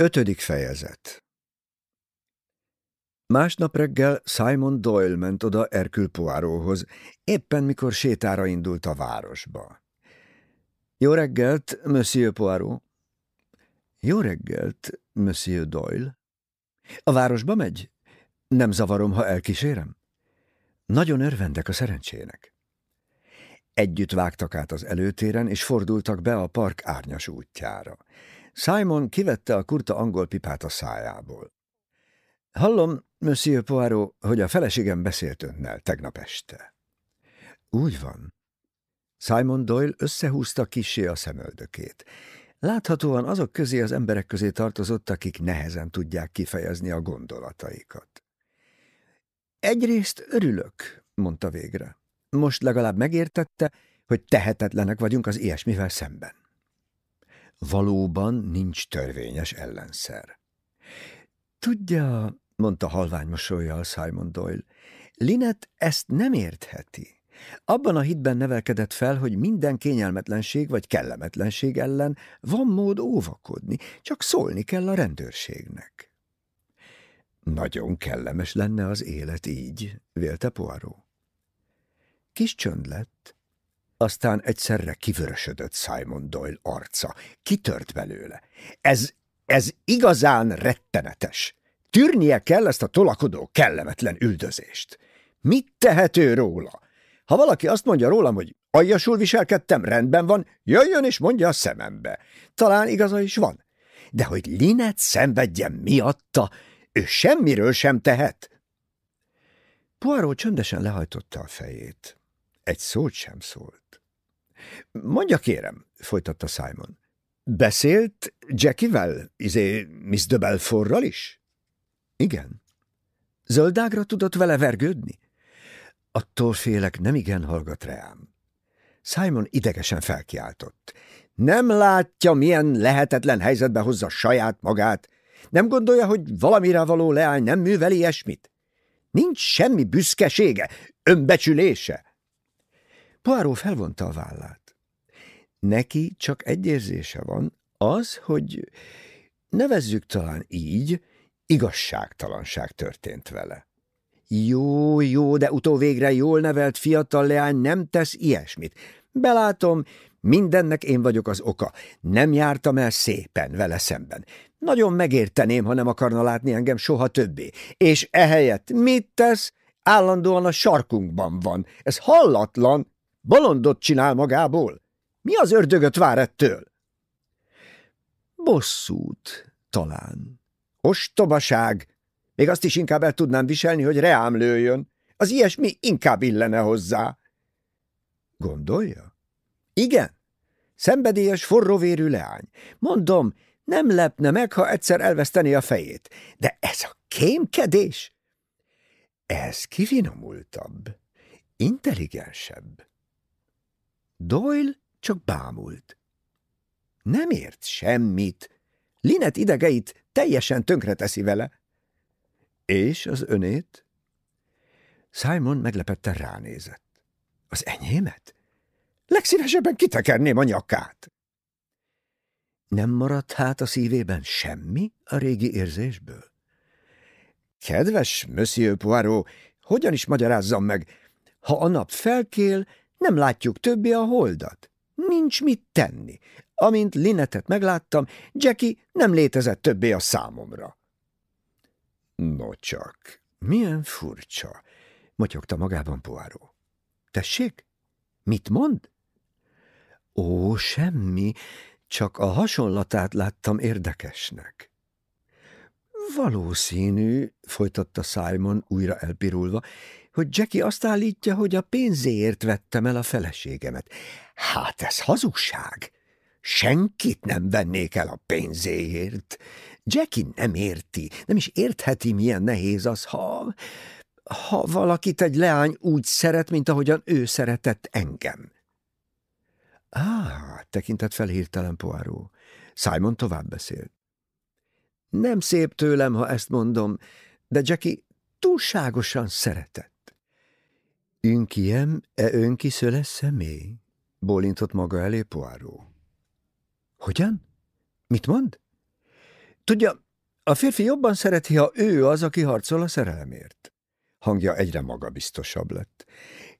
Ötödik fejezet Másnap reggel Simon Doyle ment oda Erkül Poiróhoz, éppen mikor sétára indult a városba. Jó reggelt, Monsieur Poirot. Jó reggelt, Monsieur Doyle. A városba megy? Nem zavarom, ha elkísérem? Nagyon örvendek a szerencsének. Együtt vágtak át az előtéren, és fordultak be a park árnyas útjára. Simon kivette a kurta angol pipát a szájából. Hallom, Monsieur Poirot, hogy a feleségem beszélt önnel tegnap este. Úgy van. Simon Doyle összehúzta kisé a szemöldökét. Láthatóan azok közé az emberek közé tartozott, akik nehezen tudják kifejezni a gondolataikat. Egyrészt örülök, mondta végre. Most legalább megértette, hogy tehetetlenek vagyunk az ilyesmivel szemben. Valóban nincs törvényes ellenszer. Tudja, mondta halvány mosolyjal Simon Doyle, Linet ezt nem értheti. Abban a hitben nevelkedett fel, hogy minden kényelmetlenség vagy kellemetlenség ellen van mód óvakodni, csak szólni kell a rendőrségnek. Nagyon kellemes lenne az élet így, vélte Poirot. Kis csönd lett, aztán egyszerre kivörösödött Simon Doyle arca. Kitört belőle. Ez, ez igazán rettenetes. Tűrnie kell ezt a tolakodó, kellemetlen üldözést. Mit tehető róla? Ha valaki azt mondja rólam, hogy aljasul viselkedtem, rendben van, jöjjön és mondja a szemembe. Talán igaza is van. De hogy Linet szenvedjen miatta, ő semmiről sem tehet. Poirot csöndesen lehajtotta a fejét. Egy szót sem szólt. Mondja kérem, folytatta Simon. Beszélt Jackivel, izé Miss de Belforral is? Igen. Zöldágra tudott vele vergődni? Attól félek, nem igen hallgat rám. Simon idegesen felkiáltott. Nem látja, milyen lehetetlen helyzetbe hozza saját magát? Nem gondolja, hogy valamire való leány nem műveli ilyesmit? Nincs semmi büszkesége, önbecsülése. Poirot felvonta a vállát. Neki csak egy érzése van, az, hogy nevezzük talán így, igazságtalanság történt vele. Jó, jó, de utóvégre jól nevelt fiatal leány nem tesz ilyesmit. Belátom, mindennek én vagyok az oka. Nem jártam el szépen vele szemben. Nagyon megérteném, ha nem akarna látni engem soha többé. És ehelyett mit tesz? Állandóan a sarkunkban van. Ez hallatlan. Bolondot csinál magából. Mi az ördögöt vár ettől? Bosszút, talán. Ostobaság! Még azt is inkább el tudnám viselni, hogy reám lőjön. Az ilyesmi inkább illene hozzá. Gondolja? Igen. Szenvedélyes, forróvérű leány. Mondom, nem lepne meg, ha egyszer elveszteni a fejét. De ez a kémkedés? Ez kifinomultabb, intelligensebb. Doyle csak bámult. Nem ért semmit. Linet idegeit teljesen tönkreteszi vele. És az önét? Simon meglepetten ránézett. Az enyémet? Legszívesebben kitekerném a nyakát. Nem maradt hát a szívében semmi a régi érzésből? Kedves Monsieur Poirot, hogyan is magyarázzam meg? Ha a nap felkél, nem látjuk többé a holdat. Nincs mit tenni. Amint Linetet megláttam, Jackie nem létezett többé a számomra. No csak, milyen furcsa, motyogta magában Poirot. Tessék? Mit mond? Ó, semmi, csak a hasonlatát láttam érdekesnek. Valószínű, folytatta Simon újra elpirulva, hogy Jackie azt állítja, hogy a pénzéért vettem el a feleségemet. Hát ez hazugság! Senkit nem vennék el a pénzéért. Jackie nem érti, nem is értheti, milyen nehéz az, ha... ha valakit egy leány úgy szeret, mint ahogyan ő szeretett engem. Á, tekintett fel hirtelen Poirot. Simon tovább beszélt. Nem szép tőlem, ha ezt mondom, de Jackie túlságosan szeretett. Ünkiem e önki szöles személy? Bólintott maga elé Poirot. Hogyan? Mit mond? Tudja, a férfi jobban szereti, ha ő az, aki harcol a szerelemért. Hangja egyre magabiztosabb lett.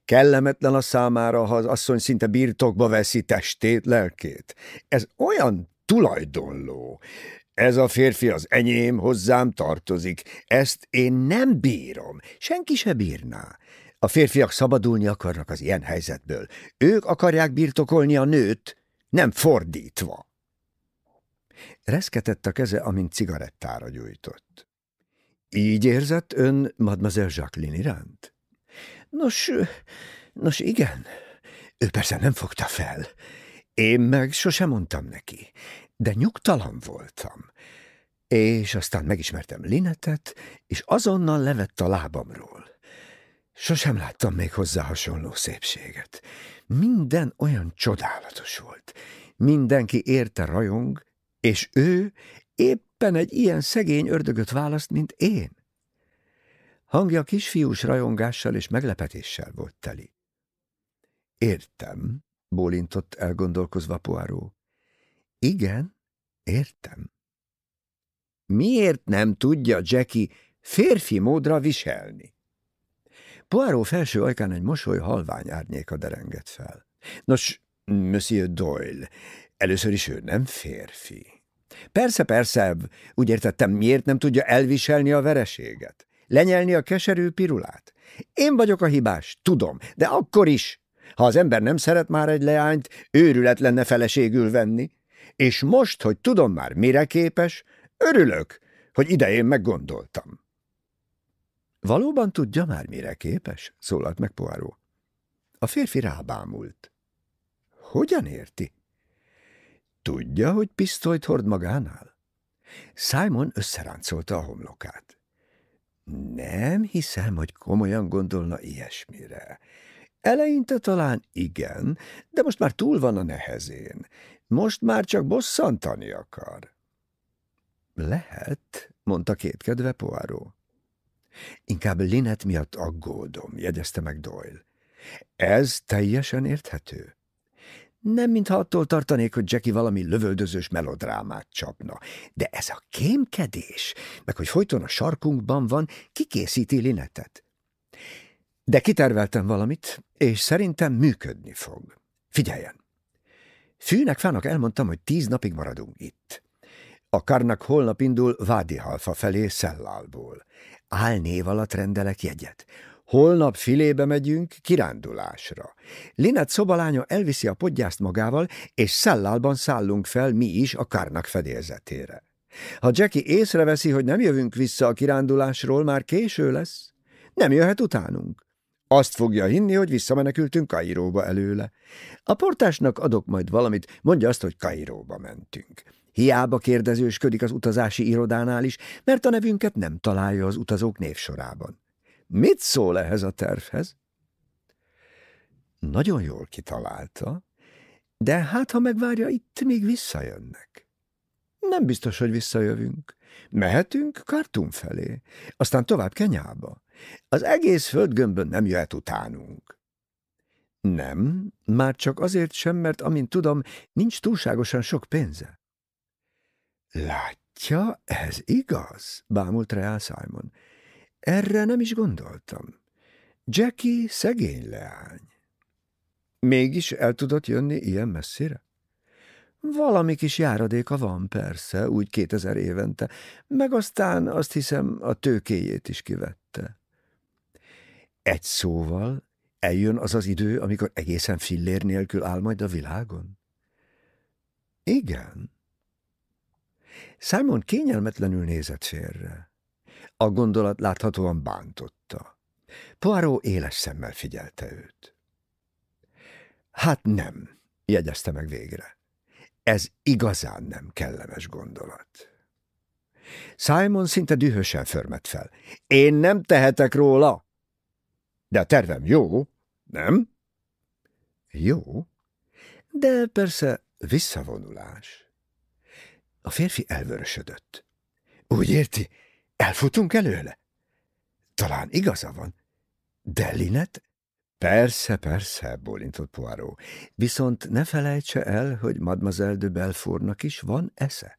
Kellemetlen a számára, ha az asszony szinte birtokba veszi testét, lelkét. Ez olyan tulajdonló. Ez a férfi az enyém, hozzám tartozik. Ezt én nem bírom. Senki se bírná. A férfiak szabadulni akarnak az ilyen helyzetből. Ők akarják birtokolni a nőt, nem fordítva. Reszketett a keze, amint cigarettára gyújtott. Így érzett ön Mademoiselle Jacqueline iránt? Nos, nos igen. Ő persze nem fogta fel. Én meg sosem mondtam neki, de nyugtalan voltam. És aztán megismertem Linetet, és azonnal levett a lábamról. Sosem láttam még hozzá hasonló szépséget. Minden olyan csodálatos volt. Mindenki érte rajong, és ő éppen egy ilyen szegény ördögöt választ, mint én. Hangja kisfiús rajongással és meglepetéssel volt teli. Értem, bólintott elgondolkozva Poirot. Igen, értem. Miért nem tudja Jackie férfi módra viselni? Poirot felső ajkán egy mosoly halvány árnyéka derengett fel. Nos, Monsieur Doyle, először is ő nem férfi. Persze, persze, úgy értettem, miért nem tudja elviselni a vereséget? Lenyelni a keserű pirulát? Én vagyok a hibás, tudom, de akkor is. Ha az ember nem szeret már egy leányt, őrület lenne feleségül venni. És most, hogy tudom már mire képes, örülök, hogy idején meggondoltam. Valóban tudja már, mire képes? szólalt meg Poirot. A férfi rábámult. Hogyan érti? Tudja, hogy pisztolyt hord magánál? Simon összeráncolta a homlokát. Nem hiszem, hogy komolyan gondolna ilyesmire. Eleinte talán igen, de most már túl van a nehezén. Most már csak bosszantani akar. Lehet, mondta kétkedve Poirot. Inkább Linet miatt aggódom, jegyezte meg Doyle. Ez teljesen érthető. Nem mintha attól tartanék, hogy Jackie valami lövöldözős melodrámát csapna. De ez a kémkedés, meg hogy folyton a sarkunkban van, kikészíti Linetet. De kiterveltem valamit, és szerintem működni fog. Figyeljen! Fűnek fának elmondtam, hogy tíz napig maradunk itt. A karnak holnap indul Vádihalfa felé Szellálból. Álnév alatt rendelek jegyet. Holnap filébe megyünk kirándulásra. Linet szobalánya elviszi a podgyászt magával, és Szellálban szállunk fel mi is a karnak fedélzetére. Ha Jackie észreveszi, hogy nem jövünk vissza a kirándulásról, már késő lesz. Nem jöhet utánunk. Azt fogja hinni, hogy visszamenekültünk Kairóba előle. A portásnak adok majd valamit, mondja azt, hogy Kairóba mentünk. Hiába kérdezősködik az utazási irodánál is, mert a nevünket nem találja az utazók névsorában. Mit szól ehhez a tervhez? Nagyon jól kitalálta, de hát, ha megvárja, itt még visszajönnek. Nem biztos, hogy visszajövünk. Mehetünk Kartum felé, aztán tovább Kenyába. Az egész földgömbön nem jöhet utánunk. Nem, már csak azért sem, mert amint tudom, nincs túlságosan sok pénze. Látja, ez igaz, bámult Reál Simon. Erre nem is gondoltam. Jackie szegény leány. Mégis el tudott jönni ilyen messzire? Valami kis járadéka van, persze, úgy kétezer évente, meg aztán azt hiszem a tőkéjét is kivette. Egy szóval eljön az az idő, amikor egészen fillér nélkül áll majd a világon? Igen. Simon kényelmetlenül nézett félre. A gondolat láthatóan bántotta. Poirot éles szemmel figyelte őt. Hát nem, jegyezte meg végre. Ez igazán nem kellemes gondolat. Simon szinte dühösen förmet fel. Én nem tehetek róla. De a tervem jó, nem? Jó, de persze visszavonulás. A férfi elvörösödött. Úgy érti, elfutunk előle? Talán igaza van. De Linet? Persze, persze, bólintott Poirot. Viszont ne felejtse el, hogy Mademoiselle de Belfortnak is van esze.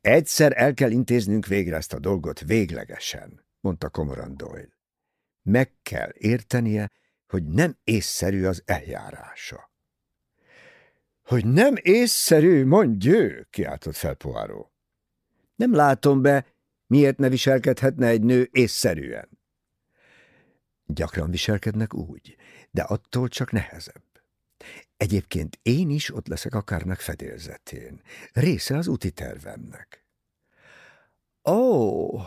Egyszer el kell intéznünk végre ezt a dolgot véglegesen, mondta komoran Doyle. Meg kell értenie, hogy nem észszerű az eljárása. Hogy nem észszerű, mondj kiáltott fel Poirot. Nem látom be, miért ne viselkedhetne egy nő észszerűen. Gyakran viselkednek úgy, de attól csak nehezebb. Egyébként én is ott leszek a kárnak fedélzetén. Része az úti tervemnek. Ó, oh,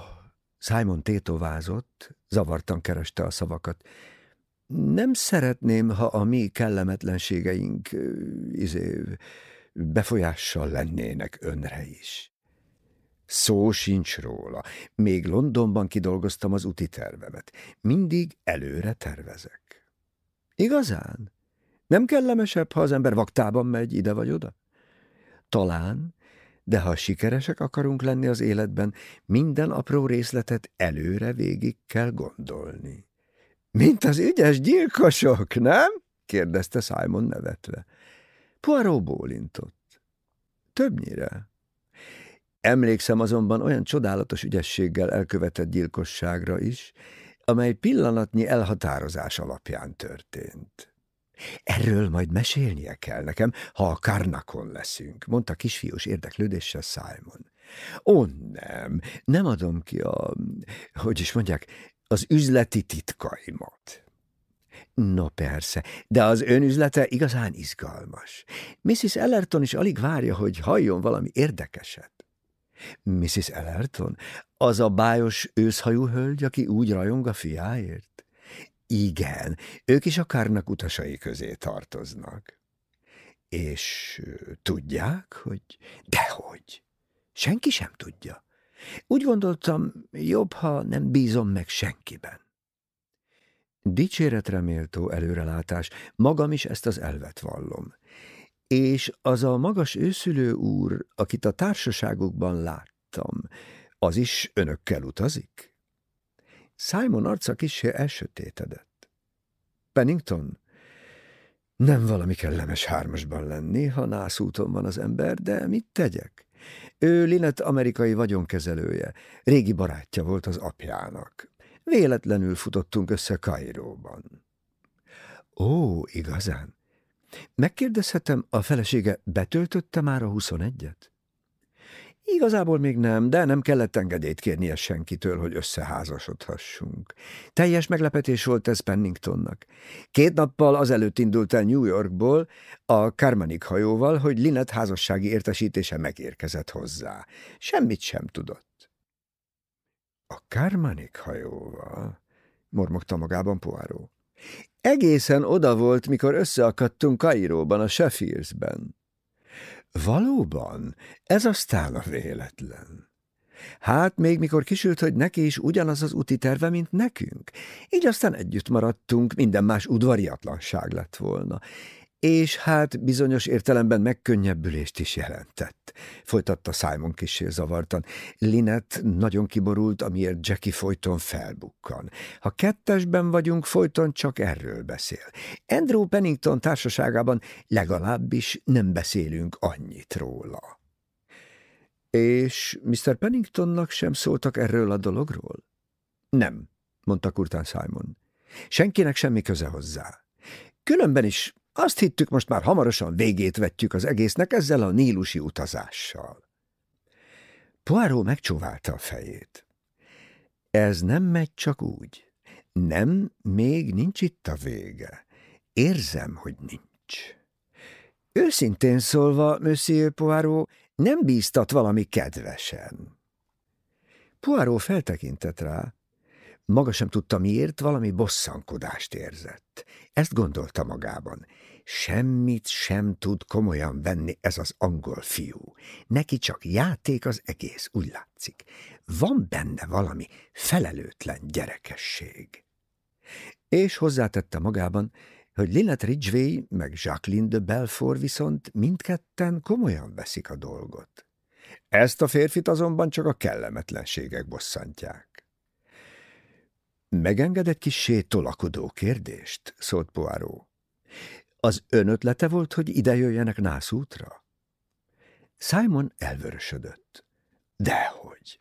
Simon tétovázott, zavartan kereste a szavakat. Nem szeretném, ha a mi kellemetlenségeink izé, befolyással lennének önre is. Szó sincs róla. Még Londonban kidolgoztam az úti tervemet. Mindig előre tervezek. Igazán? Nem kellemesebb, ha az ember vaktában megy ide vagy oda? Talán, de ha sikeresek akarunk lenni az életben, minden apró részletet előre végig kell gondolni. Mint az ügyes gyilkosok, nem? kérdezte Simon nevetve. Poirot bólintott. Többnyire. Emlékszem azonban olyan csodálatos ügyességgel elkövetett gyilkosságra is, amely pillanatnyi elhatározás alapján történt. Erről majd mesélnie kell nekem, ha a Karnakon leszünk, mondta kisfiús érdeklődéssel Simon. Ó, nem, nem adom ki a, hogy is mondják, az üzleti titkaimat. No persze, de az ön üzlete igazán izgalmas. Mrs. Ellerton is alig várja, hogy halljon valami érdekeset. Mrs. Ellerton? Az a bájos őszhajú hölgy, aki úgy rajong a fiáért? Igen, ők is a utasai közé tartoznak. És tudják, hogy... Dehogy. Senki sem tudja. Úgy gondoltam, jobb, ha nem bízom meg senkiben. Dicséretre méltó előrelátás, magam is ezt az elvet vallom. És az a magas őszülő úr, akit a társaságukban láttam, az is önökkel utazik? Simon arca kisé elsötétedett. Pennington? Nem valami kellemes hármasban lenni, ha nászúton van az ember, de mit tegyek? Ő Linet amerikai vagyonkezelője, régi barátja volt az apjának. Véletlenül futottunk össze Kairóban. Ó, igazán? Megkérdezhetem, a felesége betöltötte már a huszonegyet? Igazából még nem, de nem kellett engedélyt kérnie senkitől, hogy összeházasodhassunk. Teljes meglepetés volt ez Penningtonnak. Két nappal azelőtt indult el New Yorkból a Karmanik hajóval, hogy Linet házassági értesítése megérkezett hozzá. Semmit sem tudott. A Karmanik hajóval? mormogta magában Poirot. Egészen oda volt, mikor összeakadtunk Kairóban, a Sheffieldsben. Valóban, ez aztán a véletlen. Hát még mikor kisült, hogy neki is ugyanaz az úti terve, mint nekünk. Így aztán együtt maradtunk, minden más udvariatlanság lett volna és hát bizonyos értelemben megkönnyebbülést is jelentett. Folytatta Simon kisé zavartan. Linet nagyon kiborult, amiért Jackie folyton felbukkan. Ha kettesben vagyunk, folyton csak erről beszél. Andrew Pennington társaságában legalábbis nem beszélünk annyit róla. És Mr. Penningtonnak sem szóltak erről a dologról? Nem, mondta kurtán Simon. Senkinek semmi köze hozzá. Különben is azt hittük, most már hamarosan végét vetjük az egésznek ezzel a nílusi utazással. Poirot megcsóválta a fejét. Ez nem megy csak úgy. Nem, még nincs itt a vége. Érzem, hogy nincs. Őszintén szólva, Monsieur Poirot, nem bíztat valami kedvesen. Poirot feltekintett rá. Maga sem tudta miért, valami bosszankodást érzett. Ezt gondolta magában. Semmit sem tud komolyan venni ez az angol fiú. Neki csak játék az egész, úgy látszik. Van benne valami felelőtlen gyerekesség. És hozzátette magában, hogy Lynette Ridgway meg Jacqueline de Belfort viszont mindketten komolyan veszik a dolgot. Ezt a férfit azonban csak a kellemetlenségek bosszantják. Megenged egy kis tolakodó kérdést, szólt Poirot. Az ön ötlete volt, hogy ide jöjjenek nászútra? Simon elvörösödött. Dehogy.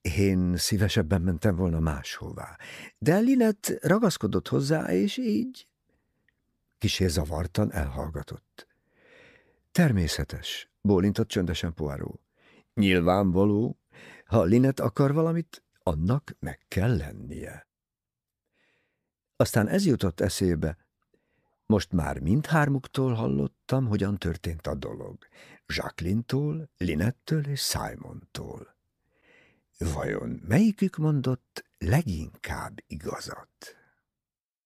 Én szívesebben mentem volna máshová. De Linet ragaszkodott hozzá, és így... Kisé zavartan elhallgatott. Természetes, bólintott csöndesen Poirot. Nyilvánvaló, ha Linet akar valamit, annak meg kell lennie. Aztán ez jutott eszébe. Most már mindhármuktól hallottam, hogyan történt a dolog. Jacqueline-tól, Linettől és Simontól. Vajon melyikük mondott leginkább igazat?